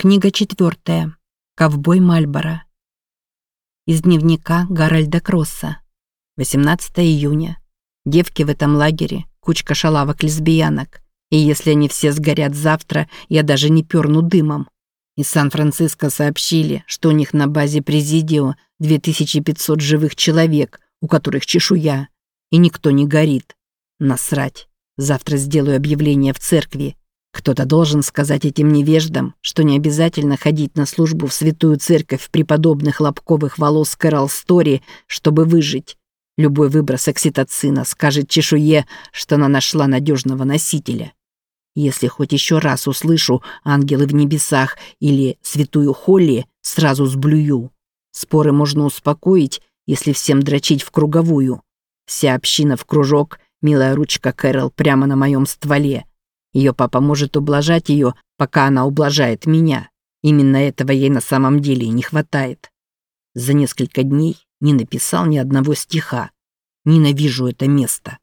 Книга четвертая. Ковбой Мальборо. Из дневника Гарольда Кросса. 18 июня. Девки в этом лагере, кучка шалавок-лесбиянок. И если они все сгорят завтра, я даже не перну дымом. Из Сан-Франциско сообщили, что у них на базе Президио 2500 живых человек, у которых чешуя. И никто не горит. Насрать. Завтра сделаю объявление в церкви, кто-то должен сказать этим невеждам, что не обязательно ходить на службу в святую церковь при подобных лобковых волос Кэрол Стори, чтобы выжить. Любой выброс окситоцина скажет чешуе, что она нашла надежного носителя. Если хоть еще раз услышу «ангелы в небесах» или «святую Холли», сразу сблюю. Споры можно успокоить, если всем дрочить в круговую. Вся община в кружок, милая ручка Кэрол прямо на моем стволе. Ее папа может ублажать ее, пока она ублажает меня. Именно этого ей на самом деле и не хватает. За несколько дней не написал ни одного стиха. Ненавижу это место.